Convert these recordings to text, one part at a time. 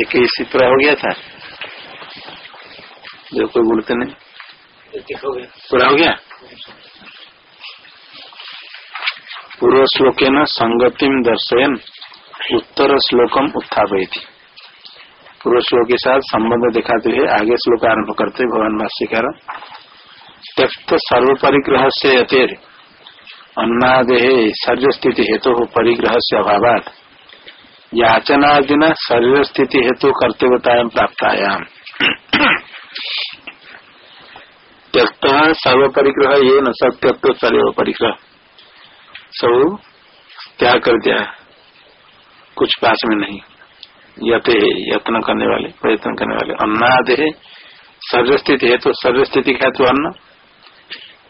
इक्कीस पूरा हो गया था। जो कोई बोलते नहीं। पूरा हो गया? पूर्व श्लोक न संगतिम दर्शयन, उत्तर श्लोकम उत्थापयती। पूर्व श्लोक के साथ संबंध दिखाते हुए आगे श्लोक आरंभ करते भगवान भाष्यकार, त्यक्त सर्व परिग्रह से अतेर अन्नादे शरीर स्थिति हेतु तो परिग्रह से अभाव याचनादिना शरीर स्थिति हेतु कर्तव्यतायाम प्राप्तायाम। त्यक्त सर्व परिग्रह ये न सब त्यक्त सर्व परिग्रह। सब त्याग कर दिया कुछ पास में नहीं। यते यत्न करने वाले, प्रयत्न करने वाले। अन्नाद है शरीर स्थिति है तो शरीर स्थिति का तो अन्न।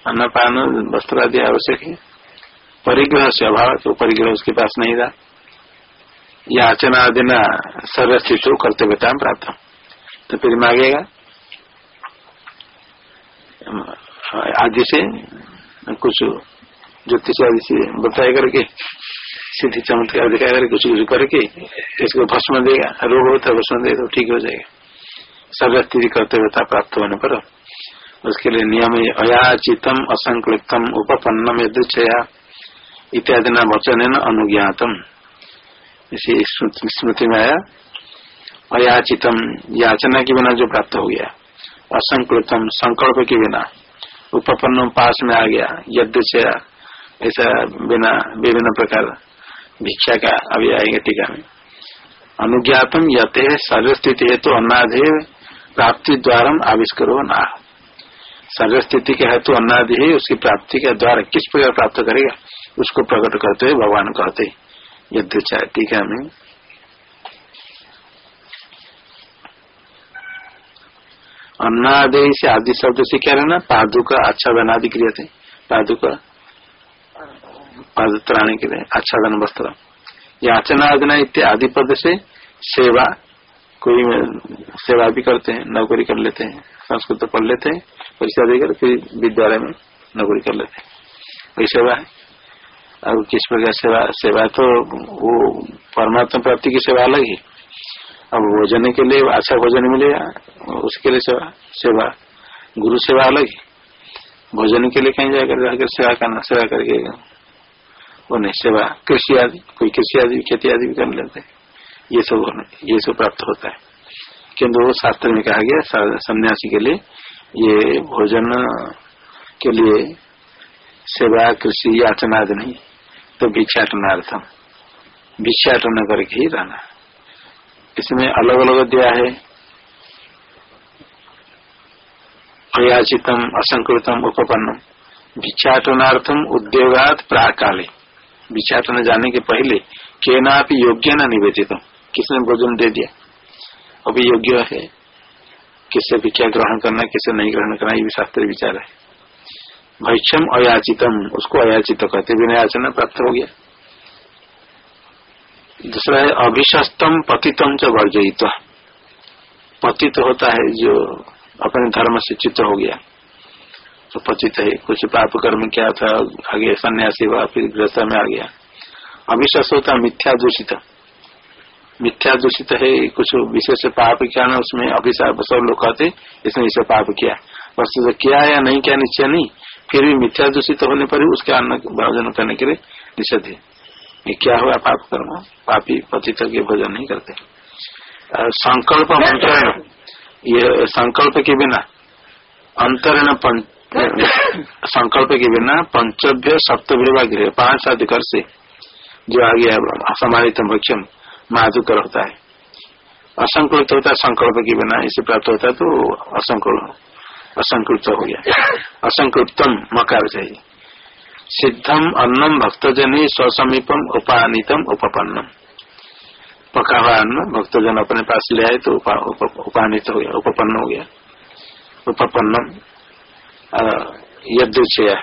अन्न पान वस्त्र आदि आवश्यक है। परिग्रह से अभाव तो परिग्रह उसके पास नहीं रहा याचना आदि न शरीर स्थित हो कर्तव्यता प्राप्त तो फिर मांगेगा आदि से कुछ ज्योतिष आदि से बताया करके, सिद्धि चमत्कार दिखाया करके, कुछ कुछ करके, इसको भस्म देगा। रोग होता है, भस्म देगा तो ठीक हो जाएगा। सब स्थिति कर्तव्यता प्राप्त होने पर उसके लिए नियम अयाचितम, असंकलितम, उपपन्नम, यदुच्छया, इत्यादि न वचन अनुज्ञातम। इसी स्मृति में आया अयाचितम, याचना के बिना जो प्राप्त हो गया। असंकृतम, संकल्प के बिना। उपपन्न पास में आ गया। यद्य से ऐसा बिना विभिन्न प्रकार भिक्षा का अभी आएँगे टीका में। अनुज्ञातम यते शरीर स्थिति है तो अन्नाधे प्राप्ति द्वारा आविष्कार हो ना। शरीर स्थिति के हेतु अन्नादि है उसकी प्राप्ति के द्वारा किस प्रकार प्राप्त करेगा, उसको प्रकट करते हुए भगवान कहते यद्य टीका में। अन्नादे से आदि शब्द से क्या रहना? पादुका अच्छा आदि क्रिया थे। पादुका पादत्राणी के लिए आच्छादन वस्त्र। याचना इत्यादि पद से सेवा, कोई सेवा भी करते हैं, नौकरी कर लेते हैं, संस्कृत पढ़ लेते हैं, परीक्षा देकर फिर विद्यालय में नौकरी कर लेते हैं। वही सेवा है। अब किस प्रकार सेवा सेवा तो वो परमात्मा प्राप्ति की सेवा अलग ही। अब भोजन के लिए अच्छा भोजन मिलेगा उसके लिए सेवा सेवा, गुरु सेवा अलग ही। भोजन के लिए कहीं जाकर जाकर सेवा करना, सेवा करके वो नहीं, सेवा, कृषि आदि, कोई कृषि आदि, खेती आदि भी कर लेते ये सब ये सब प्राप्त होता है। किन्तु वो शास्त्र में कहा गया सन्यासी के लिए ये भोजन के लिए सेवा, कृषि, याचना आदि नहीं। तो भिक्षाटनार्थम भिक्षाटन करके ही रहना। इसमें अलग अलग दिया है। अयाचितम, असंकृतम, उपपन्नम। भिक्षाटनार्थम उद्योगात प्राकाले। भिक्षाटन जाने के पहले के ना योग्य न निवेदित। किसने भोजन दे दिया? अभी योग्य है। किससे भिक्षा ग्रहण करना किसे नहीं ग्रहण करना ये भी शास्त्र विचार है। भैक्षम अयाचितम, उसको अयाचित कहते बिना याचना प्राप्त हो गया। दूसरा है अभिशस्तम पतितम च वर्जित पतित होता है, जो अपने धर्म से चित्त हो गया। तो पतित है, कुछ पाप कर्म क्या था, आगे सन्यासी हुआ, फिर गृहस्थ में आ गया। अभिशस्त होता, मिथ्या दूषित। मिथ्या दूषित है, कुछ विशेष पाप क्या ना, उसमें अभिशाप सब लोग कहते, इसने इसे पाप किया। वस्तु तो किया या नहीं क्या, निश्चय नहीं। फिर भी मिथ्या दूषित होने पर ही उसके अन्न भोजन करने के लिए निषेध है। ये क्या हुआ पाप कर्म? पापी पतित के भोजन नहीं करते। संकल्प अंतरण। ये संकल्प के बिना अंतरण संकल्प के बिना पंचभ्य सप्तभ्य गृह पाँच अधिकार से जो आ गया समाहित भक्षम माधुकर होता है। असंकृत होता है संकल्प के बिना, इसे प्राप्त होता है तो असंकुल। असंकृत हो गया। असंकृतम मकार चाहिए सिद्धम अन्नम भक्तजनी स्वसमीपम उपानितम उपपन्नम। पका हुआ अन्न भक्तजन अपने पास ले आए तो उपा, उप, उपानित हो गया उपपन्न हो गया। उपपन्नम यदृक्षया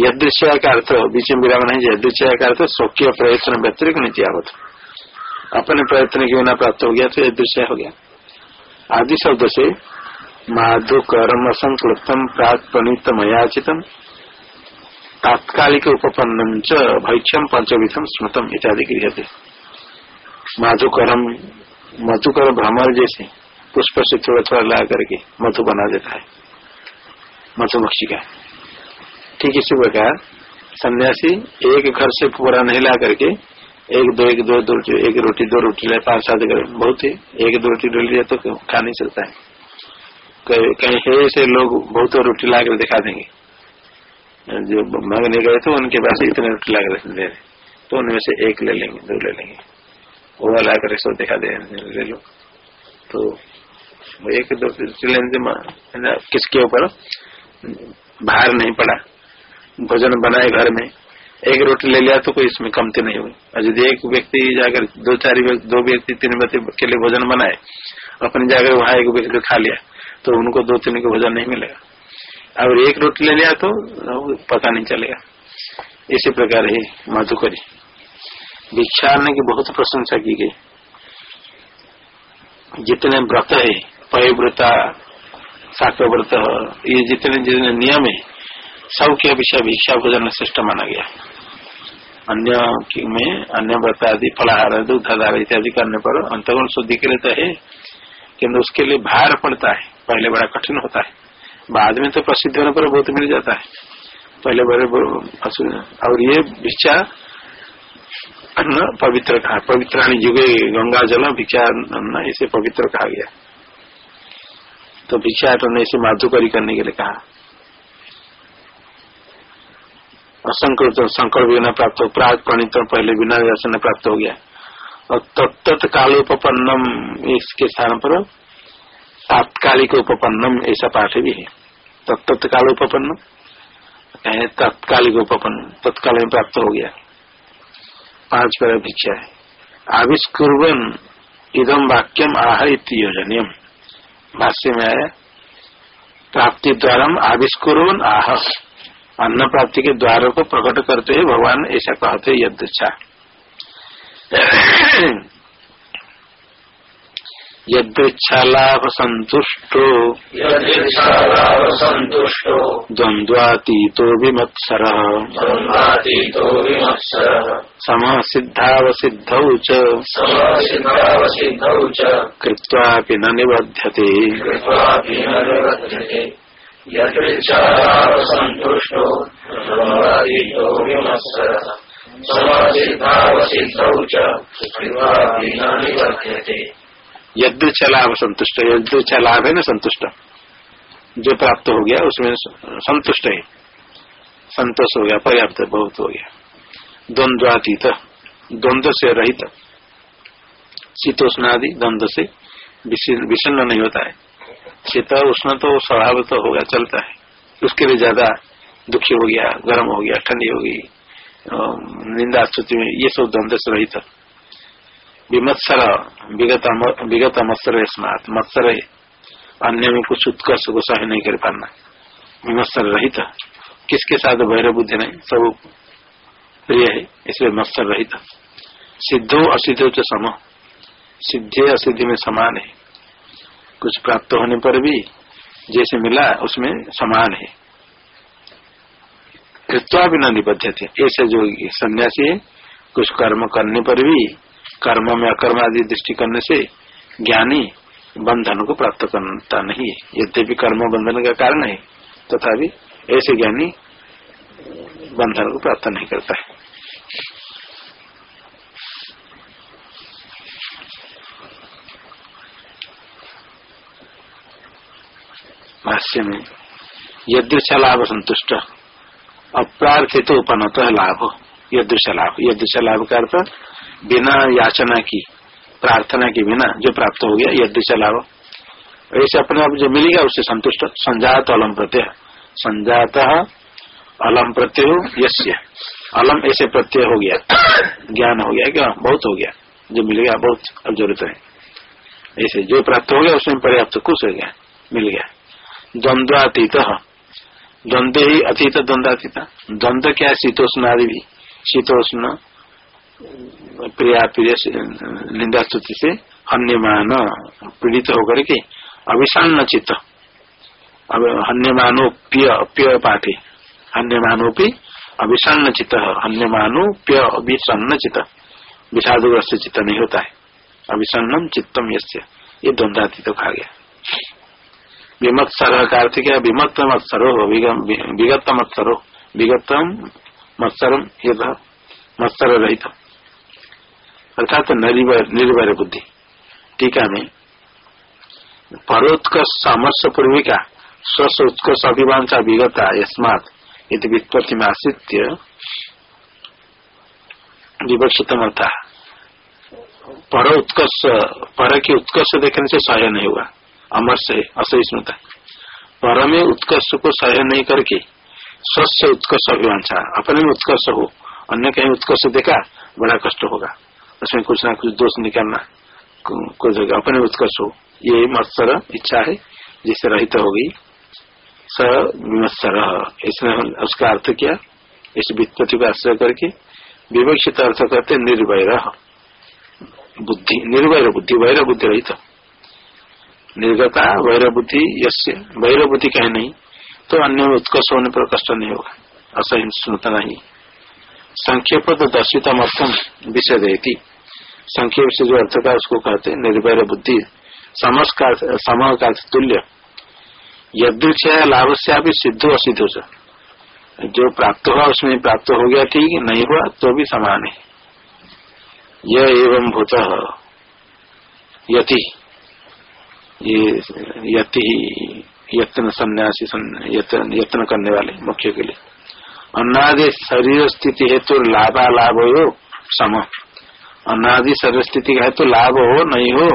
यदृक्षया का अर्थ बीच में विराम नहीं यदृक्षया का अर्थ स्वकीय प्रयत्न व्यतिरिक नीति आवत अपने प्रयत्न के बिना प्राप्त हो गया तो यदृश्य हो गया। आदि शब्द से माधु कर्म संक्लुप्तम प्राप्त मयाचितम तात्कालिक उपपन्न भैक्षम पंचविधम स्मृतम इत्यादि गृह थे माधुकरम मधुकर भ्रमर जैसे पुष्प से थोड़ा थोड़ा ला करके मधु बना देता है। मधुमक्षी का ठीक इसी प्रकार, सन्यासी एक घर से पूरा नहीं ला करके एक दो एक दो दो एक रोटी दो रोटी ले पाँच सात बहुत ही, एक दो रोटी डोल लिया तो खा नहीं सकता है। है ऐसे लोग बहुत रोटी ला कर दिखा देंगे। जो मांगने गए थे, उनके पास इतने रोटी ला कर दे तो उनमें से एक ले लेंगे, दो ले लेंगे। वो ला कर सब दिखा दे लो तो एक दो किसके ऊपर बाहर नहीं पड़ा। भोजन बनाए घर में। एक रोटी ले लिया तो कोई इसमें कमती नहीं हुई। और यदि एक व्यक्ति जाकर दो चार दो व्यक्ति, तीन व्यक्ति के लिए भोजन बनाए, अपने जाकर वहाँ एक व्यक्ति खा लिया। तो उनको दो तीन को भोजन नहीं मिलेगा। और एक रोटी ले लिया तो पता नहीं चलेगा। इसी प्रकार है मधुकरी। भिक्षारने की बहुत प्रशंसा की गई। जितने व्रत है पयव्रता व्रत ये जितने जितने नियम है, सबके अपेक्षा भिक्षा भोजन श्रेष्ठ माना गया। अन्य में अन्य व्रत आदि, फलाहार दूधाधार इत्यादि करने पर अंतगुण शुद्धि के लिए तो है किन्तु उसके लिए भार पड़ता है। पहले बड़ा कठिन होता है। बाद में तो प्रसिद्ध होने पर बहुत मिल जाता है। पहले बड़े और ये भिक्षा अन्न पवित्र कहा पवित्राणी जुगे गंगा जल भिक्षा अन्न इसे पवित्र कहा गया। तो भिक्षा ने इसे माधुकरी करने के लिए कहा। असंकृत संकल्प बिना प्राप्त हो, प्राग प्रणित पहले बिना दर्शन प्राप्त हो गया। और तत्त कालोपन्नम इसके स्थान पर तात्कालिक उपपन्नम, ऐसा पाठ भी है। तत्त कालोपन्नम तात्कालिक उपपन्न तत्काल में प्राप्त हो गया। पाँच पर भिक्षा है। आविष्कुर्वन इदम वाक्यम आह योजनियम। भाष्य में आया, प्राप्ति द्वारा आविष्कुर्वन आह। अन्न प्राप्ति के द्वार को प्रकट करते हुए भगवान ऐसा कहते यदृच्छा। यदृच्छालाभ संतुष्टो संतुष्टो द्वंद्वातीतो विमत्सर। द्वंद्वातीतो विमत्सर। सम सिद्धावसिद्धौ च। समसिद्धावसिद्धौ च। कृत्वापि न निबध्यते। कृत्वापि न निबध्यते। यदृच्छालाभसन्तुष्टो द्वंद्वातीतो विमत्सर। समसिद्धावसिद्धौ च। कृत्वापि न निबध्यते। यदृच्छ लाभ संतुष्ट यदृच्छ लाभ है ना संतुष्ट। जो प्राप्त हो गया, उसमें संतुष्ट है। संतोष हो गया, पर्याप्त बहुत हो गया। द्वंद्वातीत, द्वंद्व से रहित। शीतोष्ण आदि द्वंद्व से विषन्न नहीं होता है। शीत उष्ण तो स्वभाव तो होगा, चलता है। उसके लिए ज़्यादा दुखी हो गया, गर्म हो गया, ठंडी होगी निंदा स्तुति में ये सब द्वंद्व से रहित। विमत्सर विगत मत्सर स्मार्ट मत्सर अन्य में कुछ उत्कर्ष को सही नहीं कर पाना। विमत्सर रहित। किसके साथ भैर बुद्धि नहीं? सब प्रिय है, इसलिए मत्सर रहित। सिद्धो असिद्धो तो सम। सिद्धि असिद्धि में समान है। कुछ प्राप्त होने पर भी जैसे मिला, उसमें समान है। कृत्वा भी न निबद्ध थे ऐसे जो सन्यासी है, कुछ कर्म करने पर भी कर्म में अकर्म आदि दृष्टि करने से ज्ञानी बंधन को प्राप्त करता नहीं है। यद्यपि कर्म बंधन का कारण है, तथापि तो ऐसे ज्ञानी बंधन को प्राप्त नहीं करता है। भाष्य में, यदृश लाभ संतुष्ट अप्रार्थित उपनत लाभ, यदृश लाभ। यदृश लाभ का अर्थ बिना याचना की, प्रार्थना के बिना जो प्राप्त हो गया यदि चलाओ ऐसे अपने आप जो मिलेगा, उससे संतुष्ट संजात अलम प्रत्यय। संजात अलम प्रत्यय यश्य अलम ऐसे प्रत्यय हो गया। ज्ञान हो गया, क्या? बहुत हो गया। जो मिल गया बहुत अब ज़रूरत है। ऐसे जो प्राप्त हो गया, उसमें पर्याप्त खुश हो गया, मिल गया। द्वंद्वातीत। द्वंद्व ही अतीत, द्वंद्वातीत। द्वंद्व क्या? शीतोष्ण आदि भी। शीतोष्ण प्रिया प्रिय निंदा स्तुति से अन्यमान पीड़ित होकर के अभिषान्न चित्त अब अन्यमानो प्य प्य पाठे। अन्यमानोपी अभिषान्न चित्त अन्यमानो प्य अभिषान्न चित्त विषादग्रस्त चित्त नहीं होता है। अभिसन्नम चित्तम यस्य। ये द्वंद्वातीत तो खा गया। विमत्सर का अर्थ क्या? विमत्त मत्सरो विगत मत्सरो। विगतम मत्सरम ये मत्सर रहित। अर्थात निर्भर बुद्धि। टीका में। परोत्कर्ष सामर्श पूर्विका स्वस्थ उत्कर्ष अभिवांसा विगता यस्मात यदि में आश्रित्य विवक्षित था पर उत्कर्ष पर की उत्कर्ष देखने से सहाय नहीं हुआ। अमर से असहिष्णुता। पर में उत्कर्ष को सहाय नहीं करके स्वस्थ उत्कर्ष अभिवांसा अपने में उत्कर्ष हो, अन्य कहीं उत्कर्ष देखा, बड़ा कष्ट होगा। उसमें कुछ ना कुछ दोष निकालना. कुछ अपने उत्कर्ष हो ये मत्सर इच्छा है जिससे रहित होगी स विमत्सर इसने उसका अर्थ किया. इस वित्पत्ति को आश्रय करके विवक्षित अर्थ करते निर्वैर बुद्धि निर्वैर बुद्धि, वैर बुद्धि रहित. निर्गता, वैर बुद्धि यश वैर बुद्धि कहे नहीं तो अन्य उत्कर्ष होने पर कष्ट नहीं होगा. असहिष्णुता नहीं. संक्षेप तो दर्शितम अर्थम विषय देती संक्षेप से जो अर्थ का उसको कहते निर्भय बुद्धि समह का तुल्य। यदृक्ष लाभ से अभी सिद्ध असिद्ध से जो प्राप्त हुआ उसमें प्राप्त हो गया ठीक, नहीं हुआ तो भी समान है। यह एवं भूत। यति। ये यति यत्न सन्यासी यत्न करने वाले मुख्य के लिए। अनादि शरीर स्थिति हेतु तो लाभा लाभ हो सम। अनादि शरीर स्थिति का हेतु लाभ हो, नहीं हो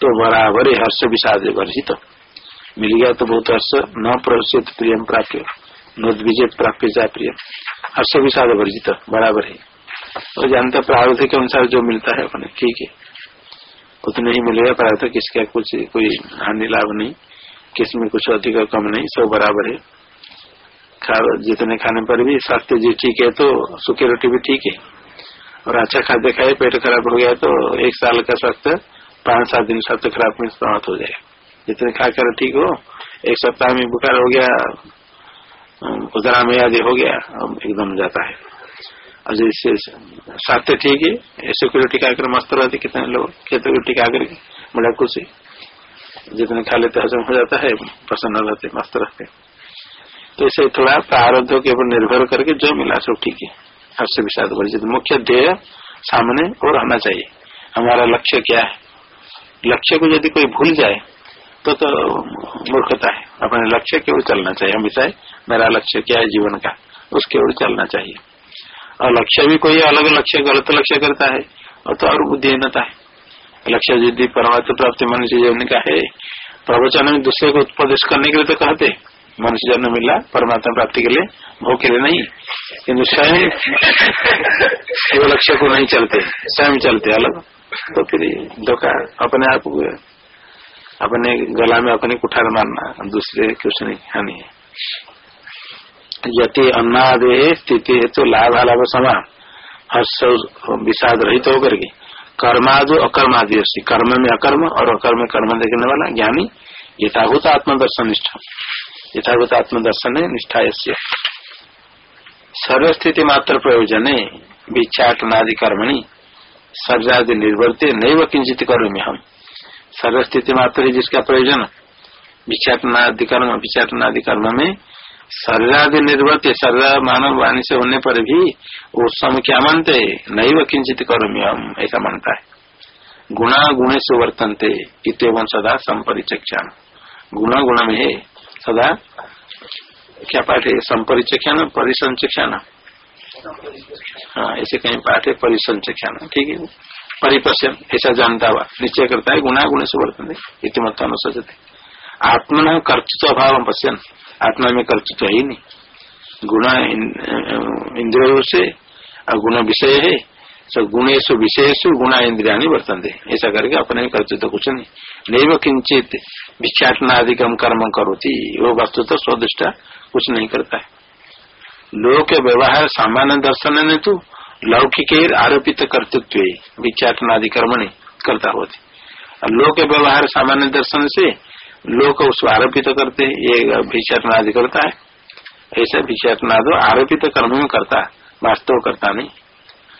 तो बराबर हर्ष विषाद तो। मिल गया तो बहुत हर्ष, न प्रवेशित प्रियम प्राप्त नोद्विजय प्राप्त जा प्रिय हर्ष विषाद वर्जित बराबर है। और जानते प्रारूध के अनुसार जो मिलता है, अपने ठीक है। उतने ही मिलेगा प्रारूध किसका कुछ, कोई हानि लाभ नहीं किसमें कुछ अधिक कम नहीं, सब बराबर है। जितने खाने पर भी स्वास्थ्य जी ठीक है तो सूखी रोटी भी ठीक है। और अच्छा खाद्य खाए पेट खराब हो गया तो एक साल का स्वास्थ्य, पाँच सात दिन स्वास्थ्य खराब में समाप्त हो जाएगा जितने खाकर ठीक हो, एक सप्ताह में बुखार हो गया उदरा में आदि हो गया, अब एकदम जाता है। और जैसे स्वास्थ्य ठीक है ऐसे को टीका कर मस्त रहते, कितने लोग खेत को टीका करके बड़ा खुशी। जितने खा लेते, हजम हो जाता है, प्रसन्न रहते, मस्त रहते। तो इसे थोड़ा प्रारब्ध के ऊपर निर्भर करके जो मिला सब ठीक है। हर्ष विषाद वर्जित। मुख्य ध्येय सामने और रहना चाहिए। हमारा लक्ष्य क्या है? लक्ष्य को यदि कोई भूल जाए तो तो मूर्खता है। अपने लक्ष्य की ओर चलना चाहिए। हमेशा मेरा लक्ष्य क्या है जीवन का? उसके ओर चलना चाहिए। और लक्ष्य भी कोई अलग लक्ष्य, गलत लक्ष्य करता है, और तो और बुद्धिहीनता है। लक्ष्य यदि परमात्मा प्राप्ति, मनुष्य जीवन का है। प्रवचन में दूसरे को उपदेश करने के लिए तो कहते मनुष्य जन्म मिला, परमात्मा प्राप्ति के लिए भोग के लिए नहीं किन्तु स्वयं वो लक्ष्य को नहीं चलते, स्वयं चलते अलग। तो फिर धोखा अपने आप अपने गला में अपने कुठार मारना, दूसरे कुछ नहीं, हानि है। यति अन्नादे स्थिति है तो लाभ लाभ समान हर्ष विषाद रहित होकर के। कर्मादो अकर्मादि कर्म में अकर्म और अकर्म कर्म देखने वाला ज्ञानी यथाभूत आत्मदर्शन निष्ठा यथाभूत आत्मदर्शन है निष्ठा से सर्वस्थिति मात्र प्रयोजन है भिक्षाटनादि कर्मणि सर्जादि निर्वर्ते नैव किंचित करोमी हम सर्व स्थिति मात्र है जिसका प्रयोजन विचाटनादि कर्म विचाटनादि कर्म में शरीरादि निर्वर्त शरीर मानव वाणी से होने पर भी वो सम क्या मानते नहीं व किंचित कर्म हम ऐसा मानता है। गुणा गुणे से वर्तनते इतम सदा संपरिचक्षण गुण गुण में है सदा। क्या पाठ है? संपरिचक्षण परिसंचक्षण हाँ ऐसे कहीं पाठ है परिसंचक्षण ठीक है? परिपश्यन ऐसा जानता हुआ। निश्चय करता है गुणा गुण से वर्तन इतिमत्व अनुसजते आत्मा कर्तृत्व अभाव पश्यन। आत्मा में कर्तृत्व ही नहीं। गुण इंद्रियों से और गुण विषय है। सब गुणेश विषयेश गुणा इंद्रिया वर्तन ऐसा करके अपने कर्तृत्व कुछ नहीं नहीं वो किंचित भिक्षाटनाधिकम कर्म करोती वो वस्तु तो स्वदिष्टा कुछ नहीं करता है लोक व्यवहार सामान्य दर्शन ने तो लौकिक आरोपित कर्तृत्व विख्यातनादि कर्म नहीं करता होते लोक व्यवहार सामान्य दर्शन से लोक उसको आरोपित करते ये भिक्षाटनादि करता है ऐसा भिक्षाटनाद आरोपित कर्म में करता वास्तव करता नहीं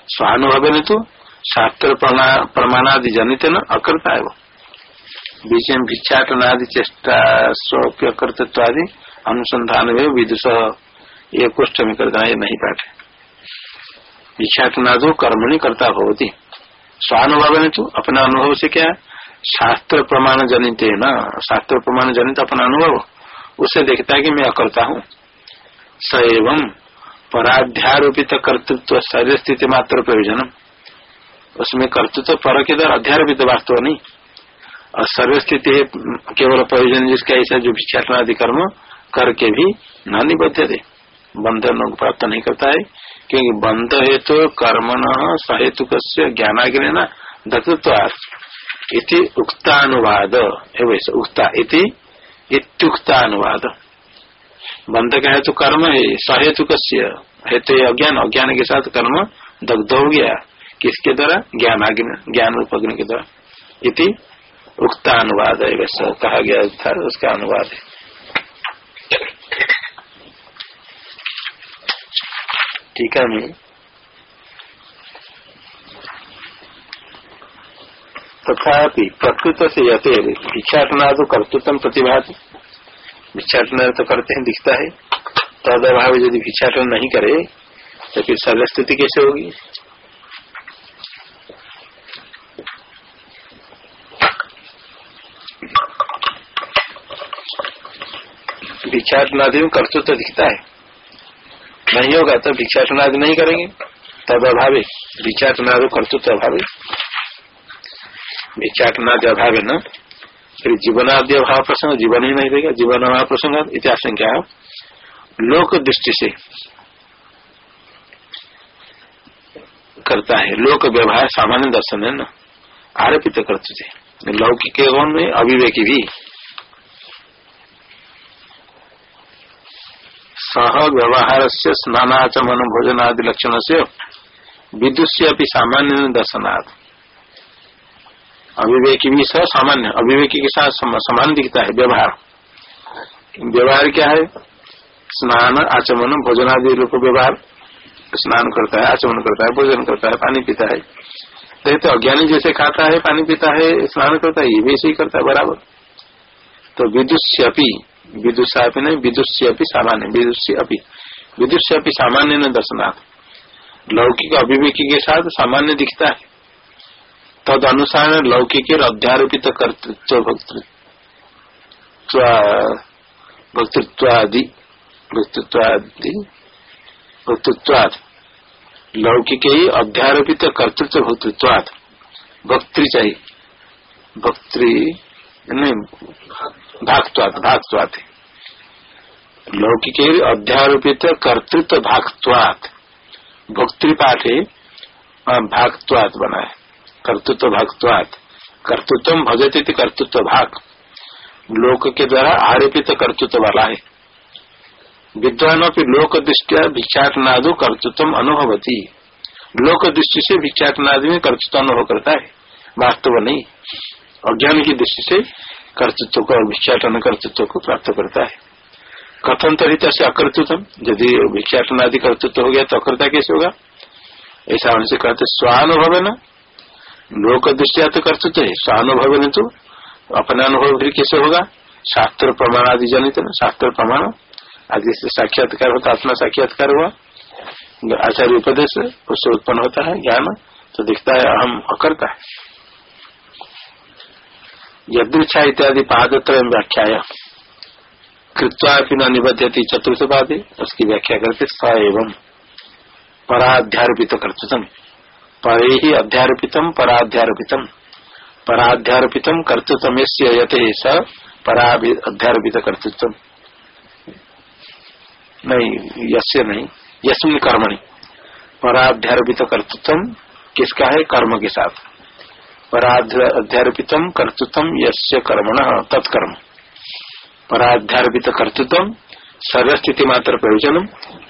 स्वानुभव ने तो शास्त्र प्रमाणादि जनित न अकर्ता है वो बीच में भिक्षाटन आदि चेष्टा स्वप्य कर्तृत्व आदि अनुसंधान में विदुष। ये कुष्ठ में करता, ये नहीं पाठ। भिक्षाटन आदि कर्मणि करता भवती। स्वानुभव ने तो अपना अनुभव से क्या शास्त्र प्रमाण जनित है न। शास्त्र प्रमाण जनित अपना अनुभव। उसे देखता है कि मैं अकर्ता हूँ। स एवं पराध्यारोपित कर्तृत्व शरीर स्थिति मात्र प्रयोजन उसमें कर्तृत्व पर के द्वारा अध्यारोपित वास्तव नहीं। और शरीर स्थिति केवल प्रयोजन जिसका ऐसा जो भिक्षाटनादि कर्म करके भी न निबद्ध थे। बंधन को प्राप्त नहीं करता है, क्योंकि बंध हेतु तो कर्म न सहेतुक ज्ञानाग्र न दत्तत्व इति उक्तानुवाद। उक्ता इति इत्युक्तानुवाद। बंध का हेतु कर्म है सहेतुक हेतु अज्ञान अज्ञान के साथ कर्म दग्ध हो गया। किसके द्वारा? ज्ञान ज्ञान उपग्न के द्वारा। इति उक्ता अनुवाद है, वैसा कहा गया था, उसका अनुवाद है। ठीक है, मैं तथापि प्रकृत से यते भिक्षाटना तो कर्तृत्व प्रतिभाति। भिक्षाटन तो करते हैं, दिखता है। तद अभाव यदि भिक्षाटन नहीं करे तो फिर सर्व स्थिति कैसे होगी? भिक्षाटनादि में कर्तृत्व तो दिखता है। नहीं होगा तो भिक्षाटनादि नहीं करेंगे। तब अभाव भिक्षाटनादि कर्तृत्व अभाव। भिक्षाटनादि अभाव न? फिर जीवनादि अभाव प्रसंग जीवन ही नहीं देगा जीवन अभाव प्रसंग इतिहास क्या लोक दृष्टि से करता है। लोक व्यवहार सामान्य दर्शन है न? आरोपित करते थे। लौकिक में अभिवेकी भी। सह व्यवहार से स्नानाचमन भोजन आदि लक्षण से विदुष्य अभी सामान्य दर्शनाथ अभिवेकी भी सह सामान्य अभिवेकी के साथ समान दिखता है, व्यवहार। व्यवहार क्या है? स्नान, आचमन भोजन आदि रूप व्यवहार। स्नान करता है, आचमन करता है, भोजन करता है, पानी पीता है। नहीं तो अज्ञानी जैसे खाता है, पानी पीता है, स्नान करता है, ये भी ऐसे ही करता है, बराबर। तो विदुष्य विदुषा नहीं विदुष्य अपनी सामान्य विदुष्य विदुष्य सामान्य न दर्शनाथ लौकिक अभिवेकी के साथ सामान्य दिखता है। तद अनुसार लौकिक अध्यारोपित कर्तृत्व भक्तृत्वादि भक्तृत्वादि भक्तृत्वाद लौकिक ही अध्यारोपित कर्तृत्व भक्तृत्वाद भक्तृ चाहिए भक्तृ नहीं भागत्वात भागत्वात लौकिक अध्यारोपित कर्तृत्व भागत्वात भोक्तृपाठ भागत्वात बना है। कर्तृत्व भागत्वात कर्तृत्व भजती कर्तृत्व भाग लोक के द्वारा आरोपित कर्तृत्व वाला है। विद्वानों की लोक दृष्टिया भिक्षाटनादु कर्तृत्व अनुभवती। लोक दृष्टि से भिक्षाटनादि में कर्तृत्व अनुभव करता है। वास्तव नहीं। अज्ञान की दृष्टि से कर्तृत्व को भिक्षाटन कर्तृत्व को प्राप्त करता है। कथन तरीका से अकर्तृत्व? यदि भिक्षाटन आदि कर्तृत्व हो गया तो अकर्ता कैसे होगा? ऐसा उनसे कहते स्वानुभव न लोक दृष्टिया तो कर्तृत्व है। स्वानुभव न तो अपना अनुभव फिर कैसे होगा? शास्त्र प्रमाण आदि जनित न? शास्त्र प्रमाण। आदि से साक्षात्कार होता, आत्मा साक्षात्कार हुआ। आचार्य उपदेश उससे उत्पन्न होता है ज्ञान। तो दिखता है, अहम अकर्ता है। यदृच्छा इत्यादि पादत्रय व्याख्या कृत्वा न निबद्धती चतुर्थ पादे उसकी व्याख्या करते स एवं। पराध्यारोपित कर्तृत्व परे ही अध्यारोपितम, पराध्यारोपितम। पराध्यारोपितम कर्तृत्व यते स परा अध्यारोपित कर्तृत्व नहीं, यस्य नहीं, यस्मिन कर्मणि। पराध्यारोपित कर्तृत्व किसका है? कर्म के साथ। पराध्यारोपित कर्तृत्व यस्य कर्मण, तत्कर्म। पराध्यारोपित कर्तृत्व सर्वस्थिति मात्र प्रयोजन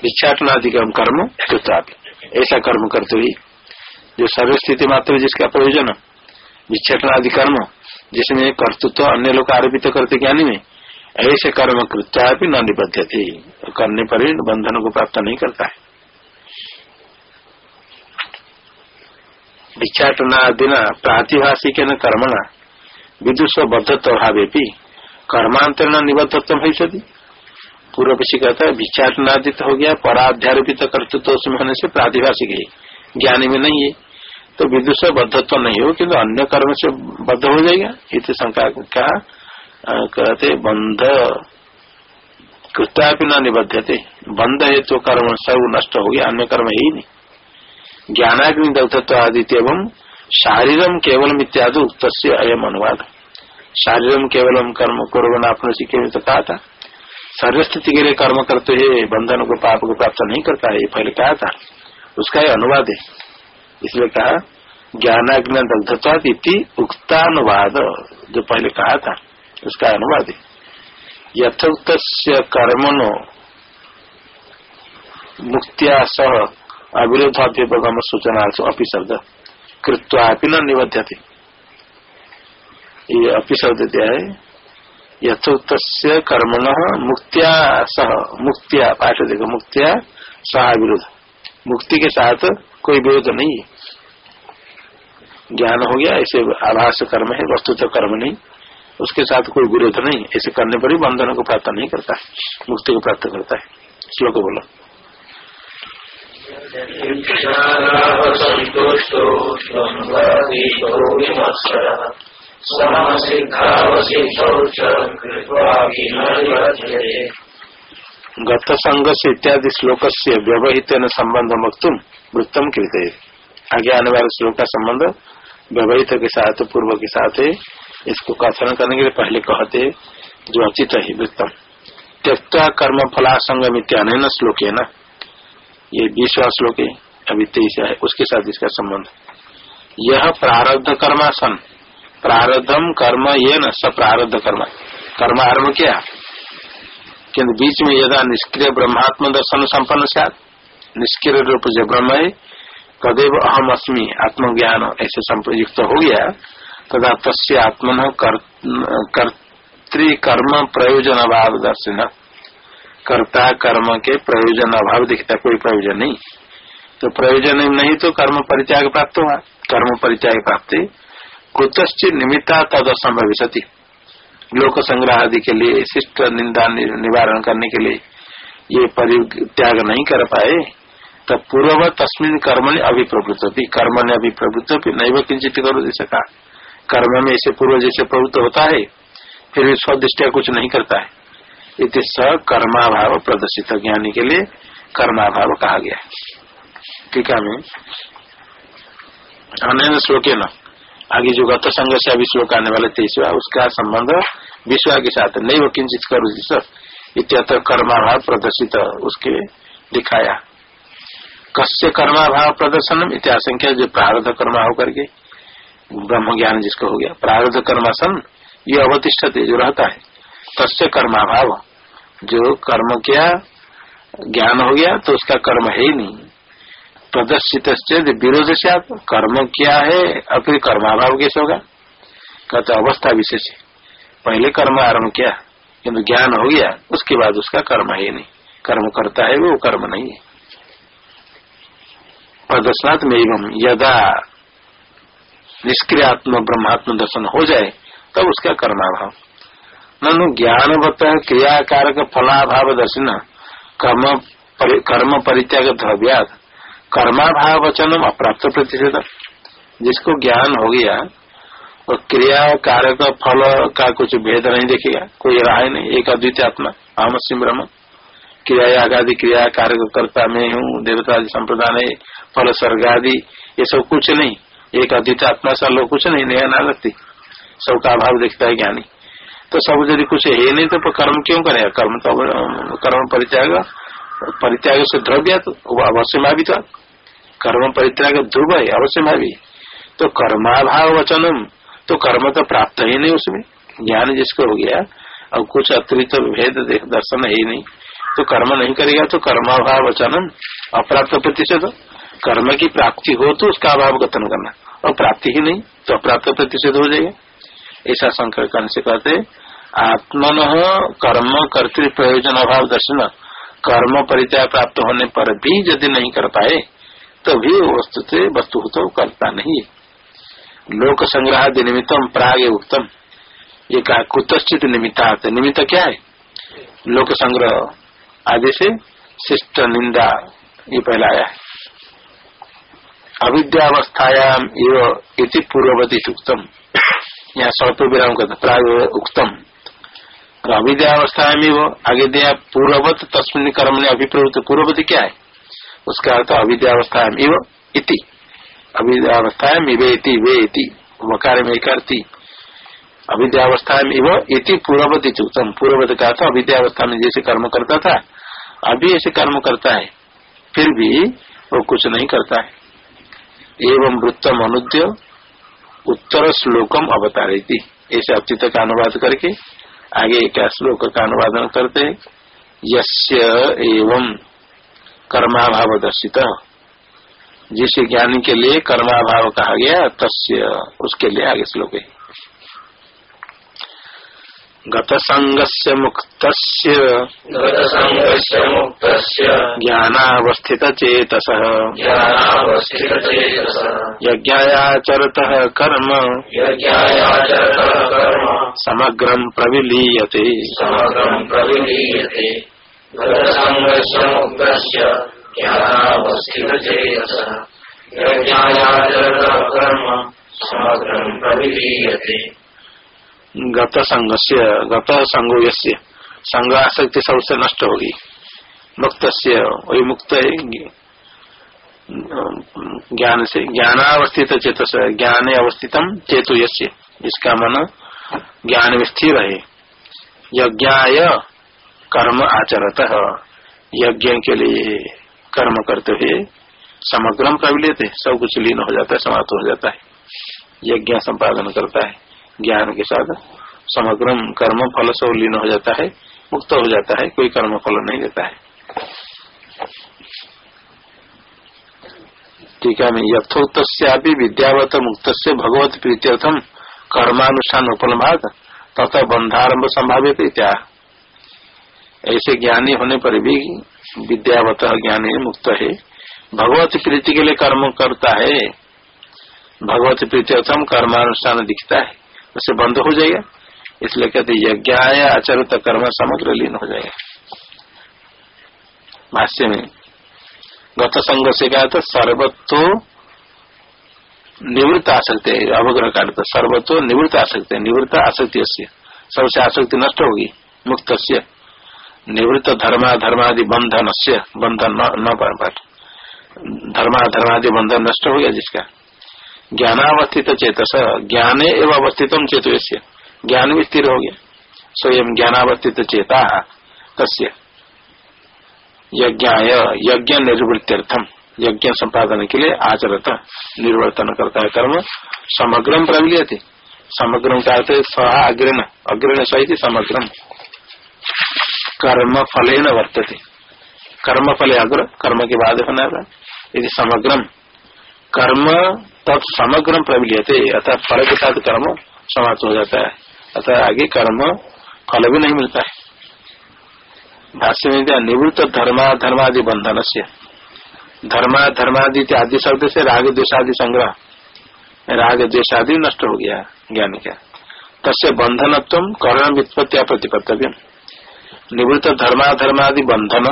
भिक्षाटनाधिकम कर्म कृता ऐसा कर्म करते हुए जो सर्वस्थिति मात्र जिसका प्रयोजन भिक्षाटनादि कर्म जिसमें कर्तृत्व तो अन्य लोग आरोपित करते ज्ञानी में, ऐसे कर्म कृत्या भी न निबद्ध थे करने पर ही बंधन को प्राप्त नहीं करता है। भिक्षाटनादिना प्रातिभाषिक न कर्मणा विदुष बद्धत्व भावे भी कर्मांतरण निबद्धत्व भविष्य पूर्व पक्षी कहता है भिक्षाटनादित हो गया, पराध्यारोपित कर्तृत्व होने से प्रातिभाषिक। है ज्ञानी में नहीं है। तो विदुष बद्धत्व नहीं हो किन्तु अन्य कर्म से बद्ध हो जाएगा। इत शंका कहा कहते बंध कृत्या न निबद्धते बंध है तो कर्म सब नष्ट हो गया, अन्य कर्म ही नहीं। ज्ञानाग्नि दग्धत्व आदित्य एवं शारीरम केवलम इत्यादि उक्त अयम अनुवाद। शारीरम केवलम कर्म कुरन आपने सीखे में तो कहा था। शरीर स्थिति के लिए कर्म करते हुए बंधन को पाप को प्राप्त नहीं करता है, ये पहले कहा था। उसका ही अनुवाद है। इसलिए कहा ज्ञानाग्नि दग्धत्वाद इति उक्तानुवाद। जो पहले कहा था, उसका अनुवाद है। यथोक्त कर्मणो मुक्तिया सह अविरोधाभ्युपगम सूचना अपि शब्द कृत्वा न थे ये अपि शब्द दिया है। यथोक्त कर्मण मुक्तिया सह, मुक्तिया, पाठ देखो, मुक्तिया सह विरोध मुक्ति के साथ कोई विरोध नहीं है। ज्ञान हो गया ऐसे आभास कर्म है, वस्तु तो कर्म नहीं। उसके साथ कोई विरोध नहीं ऐसे करने पर ही बंधन को प्राप्त नहीं करता है मुक्ति को प्राप्त करता है। श्लोक बोलो। संतुष्टो गत संघ से इत्यादि श्लोक से व्यवहित संबंध मक्तुम वृत्तम कृत आगे आने वाले श्लोक का संबंध व्यवहित के साथ पूर्व के साथ, इसको कथन करने के लिए पहले कहते जो अचित है वृत्तम। त्यक्ता कर्म फलासंगम इत्यान श्लोक है न ये बीसवा श्लोक है, अभी तेईस है, उसके साथ इसका संबंध। यह प्रारब्ध कर्मासन प्रारब्धम कर्म ये न स प्रारब्ध कर्म कर्म आरंभ किया? किन्तु बीच में यदा निष्क्रिय ब्रह्मात्म दर्शन संपन्न से निष्क्रिय रूप जो ब्रह्म है तदेव अहम अस्मी आत्मज्ञान ऐसे युक्त हो गया। तथा तस्य आत्मन कर्तृकर्म प्रयोजन अभाव दर्शन। कर्ता कर्म के प्रयोजन अभाव दिखता, कोई प्रयोजन नहीं। तो प्रयोजन नहीं तो कर्म परित्याग प्राप्त हुआ। कर्म परित्याग प्राप्त, कुतश्चित निमित्ता तद असंभविष्य लोक संग्रह आदि के लिए, शिष्ट निंदा निवारण करने के लिए ये परित्याग नहीं कर पाए तो पूर्व तस्मिन कर्म ने अभिप्रवृत्त होती। कर्म ने अभी अभिप्रवृत्त नहीं वो किंचित करो जैसे कहा। कर्म में ऐसे पूर्व जैसे प्रवृत्त होता है, फिर भी स्वदृष्टिया कुछ नहीं करता है। इति स कर्माभाव प्रदर्शित ज्ञानी के लिए कर्माभाव कहा गया टीका में अन्य श्लोक न आगे जो गत संघ से अभी श्लोक आने वाले तेईसवा, उसका संबंध विश्वा के साथ नहीं वो किंचित करो इत्यत कर्माभाव प्रदर्शित उसके दिखाया। कस्य कर्माभाव प्रदर्शन इत्याशंख्या जो प्रारब्ध कर्मा होकर के ब्रह्म ज्ञान जिसको हो गया, प्रारब्ध कर्मासन ये अवतिष्ठ जो रहता है। तस्य कर्माभाव, जो कर्म किया ज्ञान हो गया तो उसका कर्म है ही नहीं। प्रदर्शित विरोध से आप कर्म किया है और फिर कर्माभाव कैसे होगा? कहते अवस्था विशेष है। पहले कर्म आरंभ किया किन्तु ज्ञान हो गया, उसके बाद उसका कर्म है नहीं। कर्म करता है वो, कर्म नहीं है। प्रदर्शनात् में एवं यदा निष्क्रियात्म ब्रह्मात्म दर्शन हो जाए, तब उसका कर्माभाव। ननु ज्ञानवत क्रियाकारक फलाभाव दर्शन कर्म परित्याग द्रव्यात कर्माभाव वचनम अप्राप्त प्रतिषेध जिसको ज्ञान हो गया और क्रिया कारक फल का कुछ भेद नहीं देखेगा कोई राय नहीं, एक अद्वितीय आत्मा अहम सिंह ब्रह्म क्रिया आदि क्रिया कारक करता मैं हूँ देवता संप्रदान है फल स्वर्ग आदि ये सब कुछ नहीं। एक अद्वितीय आत्मा सा लोग कुछ नहीं, नया ना लगती। सबका अभाव देखता है ज्ञानी। तो सब यदि कुछ है नहीं तो कर्म क्यों करेगा कर्म तो कर्म परित्याग परित्याग से द्रव्य तो अवश्य भावी था कर्म परित्याग ध्रुव है, अवश्य भावी। तो कर्माभाव वचनम तो कर्म तो प्राप्त ही नहीं उसमें। ज्ञान जिसको हो गया और कुछ अतिरिक्त भेद दर्शन है नहीं। तो कर्म नहीं करेगा तो कर्माभाव वचनम अप्राप्त प्रतिशत। कर्म की प्राप्ति हो तो उसका अभाव कथन करना, और प्राप्ति ही नहीं तो अप्राप्त प्रतिशत हो जाएगा। ऐसा संकर करने से कहते आत्मन कर्म कर्तृ प्रयोजन अभाव दर्शन, कर्म परिचय प्राप्त होने पर भी यदि नहीं कर पाए युक्त भी वस्तु से वस्तु तो करता नहीं है। लोक संग्रह निमित्तम प्राग उत्तम ये कहा, कुतश्चित निमित्ता निमित्त क्या है? लोक संग्रह आदि से शिष्ट निंदा ये पहला आया है। अविद्यावस्थायाम इति पूर्ववती उक्तम। यहाँ स्वल्प विराम करते प्राग उक्तम। अविद्यावस्थायाम आगे दिया पूर्ववत तस्मिन कर्म ने अभिप्रवृत्त पूर्ववती क्या है? उसका अर्थ अविद्यावस्थायाम इव इति। अविद्यावस्थायाम इवे इति वे इति वकार में करती अविद्यावस्थायाम इव इति पूर्ववती उक्तम पूर्ववत का अर्थ अविद्यावस्था में जैसे कर्म करता था, अभी ऐसे कर्म करता है, फिर भी वो कुछ नहीं करता है। एवं वृत्तम अनुद्य उत्तर श्लोकम अवतारती ऐसे अतीत का अनुवाद करके, आगे क्या श्लोक का अनुवादन करते यस्य एवं कर्माभाव दर्शित जिस ज्ञानी के लिए कर्माभाव कहा गया तस्य उसके लिए आगे श्लोक है। गतसङ्गस्य मुक्तस्य। गतसङ्गस्य मुक्तस्य। ज्ञानावस्थितचेतसः। ज्ञानावस्थितचेतसः। यज्ञायाचरतः कर्म। यज्ञायाचरतः कर्म। प्रविलीयते। प्रविलीयते गत संघ से संघ आसक्ति सबसे नष्ट होगी मुक्त वही मुक्त ज्ञान से ज्ञानावस्थित चेत ज्ञान अवस्थितम चेतु यस्य। इसका मन ज्ञान में स्थिर है यज्ञाय कर्म आचरत। यज्ञ के लिए कर्म करते हुए समग्रम प्रबलित सब कुछ लीन हो जाता है, समाप्त हो जाता है। यज्ञ संपादन करता है, ज्ञान के साथ समग्रम कर्म फल सब लीन हो जाता है, मुक्त हो जाता है, कोई कर्म फल नहीं देता है। टीका में यथोक्त विद्यावत मुक्त से भगवत प्रीत्यर्थम कर्मानुष्ठान उपलब्ध तथा बंधारंभ संभाव्य प्रीत्या ऐसे ज्ञानी होने पर भी विद्यावत ज्ञानी मुक्त है। भगवत प्रीति के लिए कर्म करता है। भगवत प्रीत्यर्थम कर्मानुष्ठान दिखता है। उसे बंद हो जाएगा। इसलिए कहते यज्ञ आचरित कर्म समग्र लीन हो जाएगा। भाष्य में गत संघ से कहा था सर्वत्व निवृत्त आसक्ति अवग्रह तो सर्वत्व निवृत्त आसक्ति निवृत्त आसक्ति सबसे आसक्ति नष्ट होगी, मुक्त से। निवृत्त धर्मा धर्मादि बंधन से बंधन न पाठ धर्मा धर्मादि बंधन नष्ट हो गया जिसका। ज्ञानावस्थित चेतस, ज्ञाने एवं अवस्थित चेत ज्ञान भी स्थिर हो गया। स्वयं ज्ञानावस्थित चेता तस्य। यज्ञ यज्ञ निर्वृत्यर्थम यज्ञ संपादन के लिए आचरत, निर्वर्तन करता है कर्म समग्रम प्रविलियते समग्रम का अर्थ सह अग्रण अग्रण सहित समग्रम कर्म फल न वर्तते। कर्म फल अग्र, कर्म के बाद होना यदि समग्रम, कर्म तब समग्र प्रविलियते अतः फल के साथ कर्म समाप्त हो जाता है। अतः आगे कर्म फल भी नहीं मिलता है। भाष्य में दिया निवृत्त धर्मा, धर्मादि बंधन से धर्मा, धर्मादि आदि शब्द से राग द्वेशादि संग्रह। राग द्वेशादि नष्ट हो गया, ज्ञान का तस्य बंधनत्व कर्ण व्युत्पत्तिया प्रतिपत्तव्य निवृत्त धर्माधर्मादि बंधन।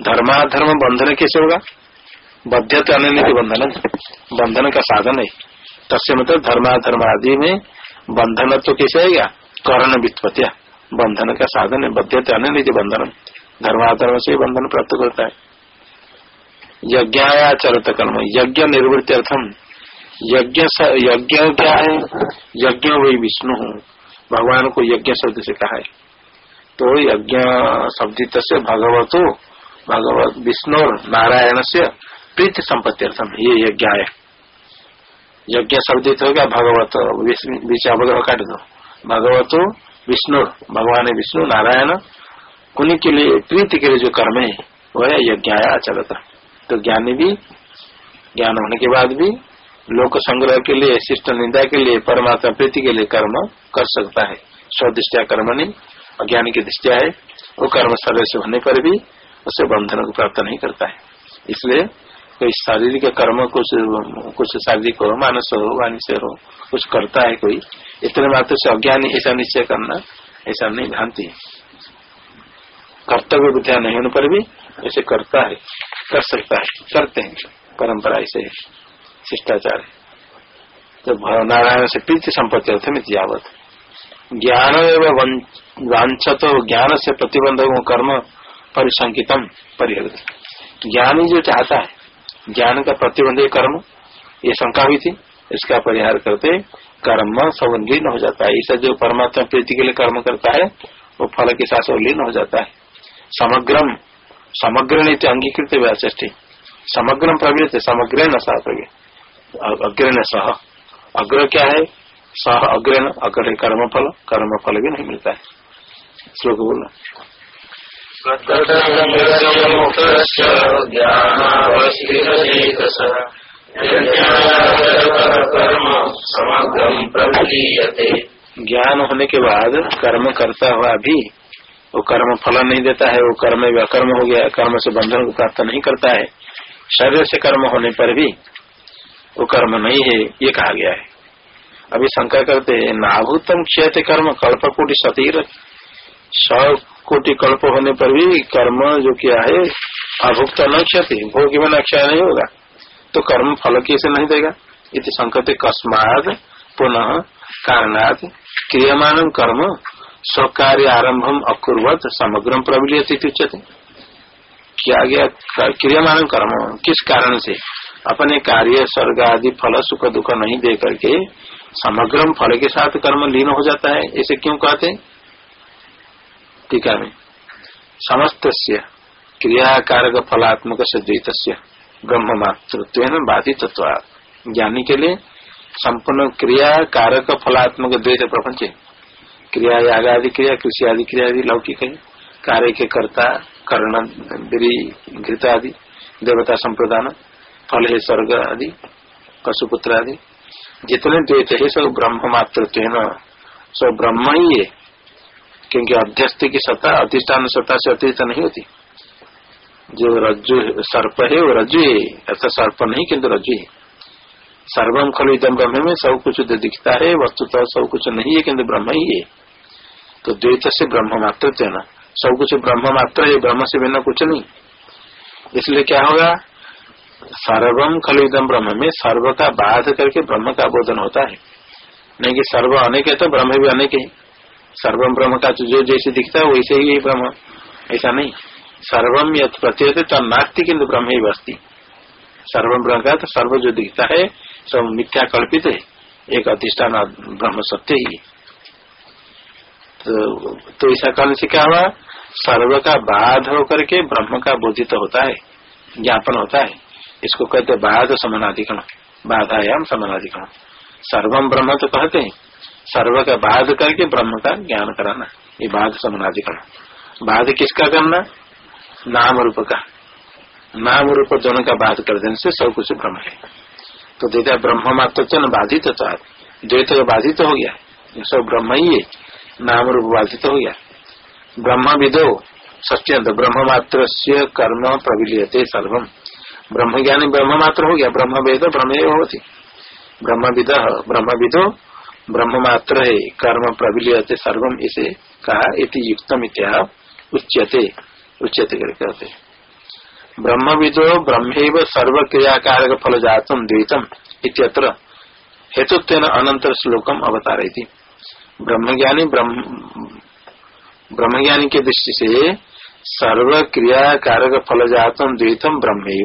धर्माधर्म बंधन कैसे होगा? बध्यता अन्य बंधन बंधन का साधन है। तस्य मतलब धर्माधर्म आदि में बंधन तो कैसे आएगा? कर्ण वित्पत्तिया। बंधन का साधन है। बध्यता अन्य बंधन धर्माधर्म से बंधन प्राप्त करता है। यज्ञाचरत कर्म। यज्ञ निर्वृत्ति अर्थम यज्ञ यज्ञ क्या है? यज्ञ वही विष्णु। भगवान को यज्ञ शब्द से कहा है। तो यज्ञ शब्दित से भगवतो, भगवत विष्णु नारायण से प्रीति संपत्ति अर्थम ये यज्ञ है यज्ञ शब्दित होगा, भगवत बीच अवग्रह काट दो भगवत विष्णु, भगवान विष्णु नारायण उन्हीं के लिए, प्रीति के लिए जो कर्म है वह यज्ञ आया आचरता। तो ज्ञानी भी, ज्ञान होने के बाद भी, लोक संग्रह के लिए, शिष्ट निंदा के लिए, परमात्मा प्रीति के लिए कर्म कर सकता है। स्वदृष्टिया कर्म नहीं अज्ञान की दृष्टिया है वो कर्म सरल से होने पर भी उसे बंधन को प्राप्त नहीं करता है। इसलिए कोई शारीरिक कर्म, कुछ कुछ शारीरिक हो, मानस हो वाणिज्य हो, कुछ करता है कोई, इतने मात्र से अज्ञानी ऐसा निश्चय करना, ऐसा नहीं भ्रांति कर्तव्य बुद्धिया नहीं होने पर भी ऐसे करता है, कर सकता है, करते हैं। परंपरा ऐसे शिष्टाचार है। तो नारायण से प्रीति संपत्ति अर्थ में यावत ज्ञान एवं वांछत ज्ञान से प्रतिबंधक कर्म परिसंकितम परिहृत। ज्ञानी जो चाहता है, ज्ञान का प्रतिबंध कर्म, ये शंका हुई थी, इसका परिहार करते कर्म सब लीन हो जाता है। ऐसा जो परमात्मा प्रीति के लिए कर्म करता है, वो फल के साथ लीन हो जाता है। समग्रम, समग्र नीति अंगीकृत व्याचि समग्रम प्रवृत्ति, समग्र न सह प्रवृत्ति। अग्र न सह। अग्र क्या है? सह अग्र अग्र कर्म फल कर्म फल भी नहीं मिलता है श्लोक बोलो ज्ञान होने के बाद कर्म करता हुआ भी वो कर्म फल नहीं देता है वो कर्म अकर्म हो गया कर्म से बंधन को प्राप्त नहीं करता है शरीर से कर्म होने पर भी वो कर्म नहीं है ये कहा गया है अभी शंका करते हैं, नाभूतम क्षय कर्म कल्प कोटि सतीर। सौ कोटि कल्प होने पर भी कर्म जो किया है, अभुक्त न क्षति, भोग में क्षय नहीं होगा। तो कर्म फल कैसे नहीं देगा? इति संकते कस्माद पुनः कारणात क्रियमान कर्म स्वकार्य आरंभम अकुर्वत समग्र प्रबलियत उच्यते। किया गया? क्रियमान कर्म किस कारण से? अपने कार्य, स्वर्ग आदि फल सुख दुख नहीं दे करके समग्र फल के साथ कर्म लीन हो जाता है ऐसे क्यों कहते टीका में। समस्त क्रियाकारक फलात्मक से द्वैत ब्रह्म मातृत्व बाधित ज्ञानी के लिए संपूर्ण क्रिया कारक फलात्मक द्वैत प्रपंच क्रिया याग आदि क्रिया, कृषि आदि क्रिया आदि, लौकिक है। कार्य के कर्ता, कर्ण घृत आदि, देवता संप्रदान, फल है, स्वर्ग आदि, पशुपुत्र आदि। जितने द्वैत है सब ब्रह्म मातृत्व सब ब्रह्म ही है, क्योंकि अध्यस्त की सत्ता, अधिष्ठान सत्ता से अतिरिक्त नहीं होती। जो रज्जु सर्प है, वो रज्जु है। ऐसा सर्प नहीं, किंतु रज्जु है। सर्वम खलु इदम ब्रह्म में सब कुछ दिखता है वस्तु तो सब कुछ नहीं है, किंतु ब्रह्म ही है। तो द्वैत से ब्रह्म मात्र सब कुछ ब्रह्म मात्र है, ब्रह्म से बिना कुछ नहीं। इसलिए क्या होगा? सर्वम खलु इदम ब्रह्म। में सर्व का बाध करके ब्रह्म का बोधन होता है। नहीं कि सर्व अनेक है तो ब्रह्म भी अनेक है। सर्वम ब्रह्म का जो जैसे दिखता है वैसे ही ब्रह्म। ऐसा नहीं। सर्वम यथ प्रत्यय तब किन्तु ब्रह्म ही बस्ती सर्वम ब्रह्म का तो सर्व जो दिखता है सब मिथ्या कल्पित है। एक अधिष्ठान ब्रह्म सत्य ही तो, तो ऐसा करने से क्या हुआ? सर्व का बाध होकर के ब्रह्म का बोधित होता है ज्ञापन होता है। इसको कहते बाध समानाधिकरण। बाधायाम समानाधिकरण। सर्वम ब्रह्म तो कहते हैं। सर्व का बाध करके ब्रह्म का ज्ञान कराना। ये बाध समानाधिकरण। बाध किसका करना? नाम रूप का। नाम रूप दोनों का बाध कर देने से सब कुछ ब्रह्म है। तो देता ब्रह्म मात्र चन बाधित तो द्वैत तो बाधित हो गया। सब ब्रह्म ही है। नाम रूप बाधित हो गया। ब्रह्म विदो सत्यंत ब्रह्म मात्र से कर्म प्रविलियते सर्वम। ब्रह्म ज्ञानी ब्रह्म मात्र हो गया ब्रह्म वेद ब्रह्म होती। ब्रह्म विद ब्रह्म विदो ब्रह्म मात्र है, कर्म प्रविलियते सर्वम इसे कहा इति युक्तम इत्या उच्यते उच्चते कहते ब्रह्म विदो ब्रह्म सर्व क्रियाकारक फल जातम द्वितम इत्यत्र हेतुत्व अनंतर श्लोकम अवतार ब्रह्मज्ञानी ब्रह्मज्ञानी के दृष्टि से सर्व क्रिया कारक फल जातम द्वितम ब्रह्म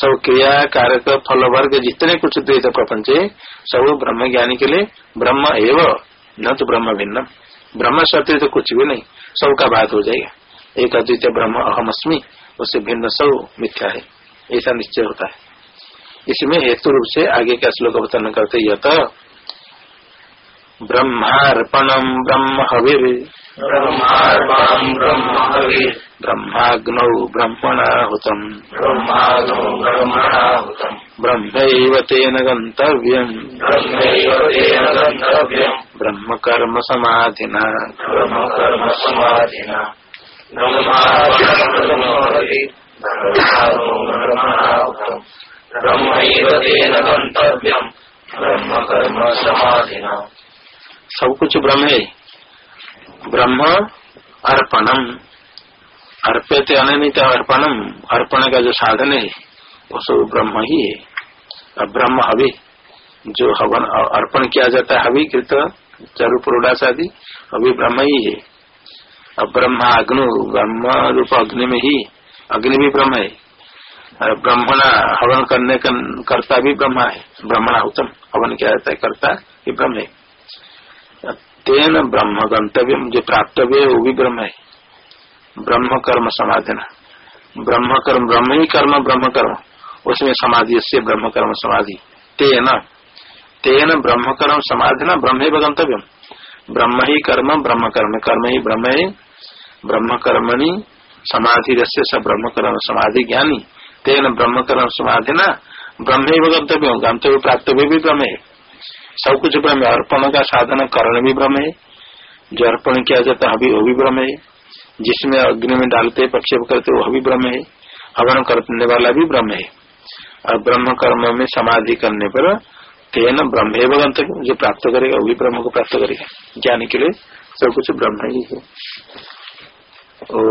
सब क्रिया कारक फल वर्ग जितने कुछ द्वित प्रपंच सब ब्रह्म ज्ञानी के लिए ब्रह्म एवं, न तो ब्रह्म भिन्न ब्रह्म सत्य तो कुछ भी नहीं, सबका बात हो जाएगा। एक अद्वितीय ब्रह्म अहम अस्मी उससे भिन्न सब मिथ्या है। ऐसा निश्चय होता है। इसमें हेतु रूप से आगे का श्लोक अवतरण करते यत ब्रह्मार्पणम ब्रह्म हविर ब्रह्माग्नौ ब्रह्मणाहुतम्। ब्रह्मैव तेन गन्तव्यम्। ब्रह्म समाधिना ब्रह्मैव तेन गन्तव्यम्। ब्रह्म कर्म समाधिना सब कुछ ब्रह्म है। ब्रह्म अर्पणम। अर्पित अनित अर्पणम। अर्पण का जो साधन है, वो सब ब्रह्म ही है। और ब्रह्म हवि, जो हवन, अर्पण किया जाता है हवि, कृत चारु पुरोडास आदि अभी ब्रह्म ही है। अब ब्रह्म अग्नि, ब्रह्म रूप अग्नि में ही, अग्नि भी ब्रह्म है। और ब्रह्मणा हवन करने का कर्ता भी ब्रह्मा है। ब्रह्मणा उत्तम हवन किया जाता है, कर्ता ये ब्रह्म है। तेन ब्रह्म गंतव्य जो प्राप्तव्य है वो भी ब्रह्म है। ब्रह्म कर्म समाधि ब्रह्म कर्म, ब्रह्म ही कर्म, ब्रह्म कर्म। उसमें समाधि से ब्रह्म कर्म समाधि। तेन तेन ब्रह्म कर्म समाधि न, ब्रह्म गंतव्य ब्रह्म ही कर्म, ब्रह्म कर्म कर्म ही ब्रह्म ही। ब्रह्म कर्मणि समाधि रस्य ब्रह्म कर्म समाधि ज्ञानी। तेन ब्रह्म कर्म समाधि न, ब्रह्म गंतव्य गंतव्य प्राप्त भी ब्रह्म है। सब कुछ ब्रह्म है। अर्पण का साधन करण भी ब्रह्म है। जो अर्पण किया जाता है वो भी ब्रह्म है। जिसमें अग्नि में डालते, प्रक्षेप करते वो भी ब्रह्म है। हवन करने वाला भी ब्रह्म है। और ब्रह्म कर्म में समाधि करने पर तेन ब्रह्म गंतव्य जो प्राप्त करेगा, वही ब्रह्म को प्राप्त करेगा। ज्ञान के लिए सब कुछ ब्रह्म ही है। ओ